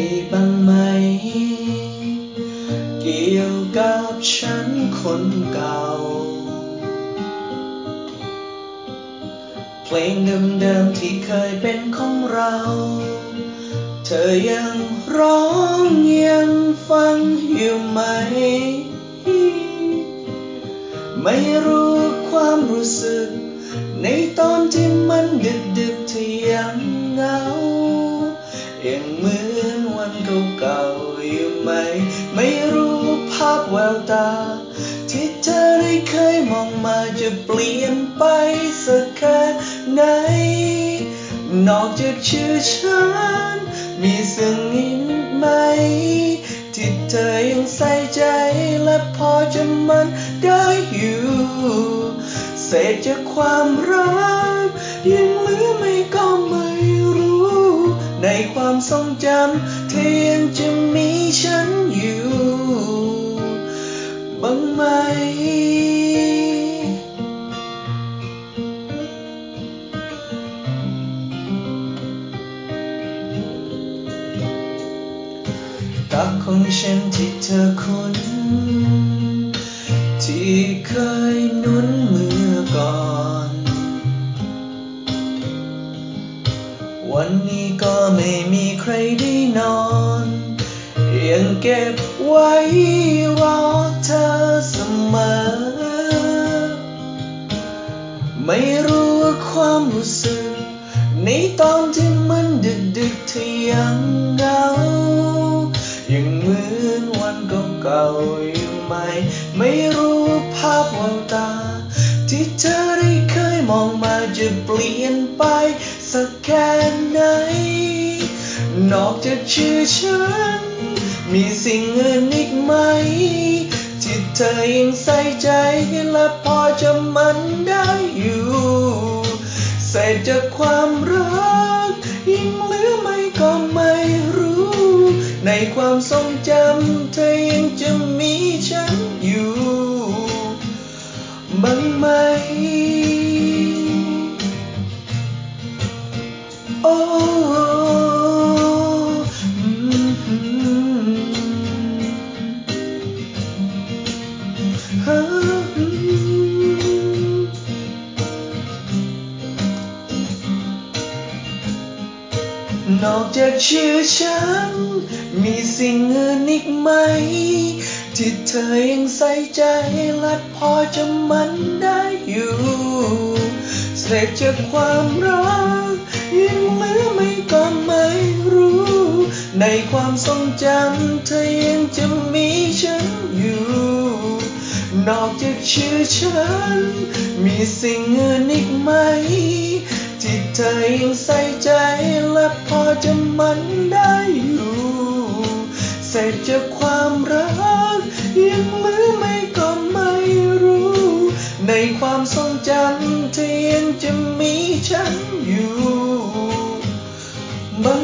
อีกบ้างไหม เกี่ยวกับฉันคนเก่า เพลงเดิมๆที่เคยเป็นของเรา เธอยังร้องยังฟังอยู่ไหม ไม่รู้ความรู้ หม ไม่รู้ภาพแววตา ที่เธอได้เคยมองมาจะเปลี่ยนไปสักแค่ไหน นอกจากชื่อฉัน มีสิ่งอีกไหม ที่เธอยังใส่ใจและพอจะมันได้อยู่ เศษจากความรัก ยังเหลือไม่ก็ไม่รู้ ในความทรงจำเธอยังจะ ของฉันที่เธอคุ้น ที่เคยนุนเมื่อก่อน วันนี้ก็ไม่มีใครได้นอนยังเก็บไว้รอเธอเสมอ ไม่รู้ว่าความรู้สึกในตอนที่ เก่าอยู่ไหม ไม่รู้ภาพแววตา ที่เธอได้เคยมองมาจะเปลี่ยนไปสักแค่ไหน นอกจากชื่อฉัน มีสิ่งอื่นอีกไหม ที่เธอยังใส่ใจและพอจะมันได้อยู่เศษจากความรักยังเหลือไม่ก็ไม่รู้ ในความทรง โอ้นอกจากชื่อฉัน มีสิ่งอื่นอีกไหม ที่เธอยังใส่ใจและพอจะมันได้อยู่เศษจากความรัก ในความทรงจำเธอยังจะมีฉันอยู่ นอกจากชื่อฉัน มีสิ่งอื่นอีกไหม ที่เธอยังใส่ใจและพอจะมันได้อยู่เศษจากความรัก ยังเหลือไม่ก็ไม่รู้ ในความทรงจำเธอยังจะมีฉันอยู่ บ้า